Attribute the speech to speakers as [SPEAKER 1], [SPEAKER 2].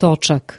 [SPEAKER 1] točak